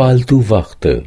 weil du warte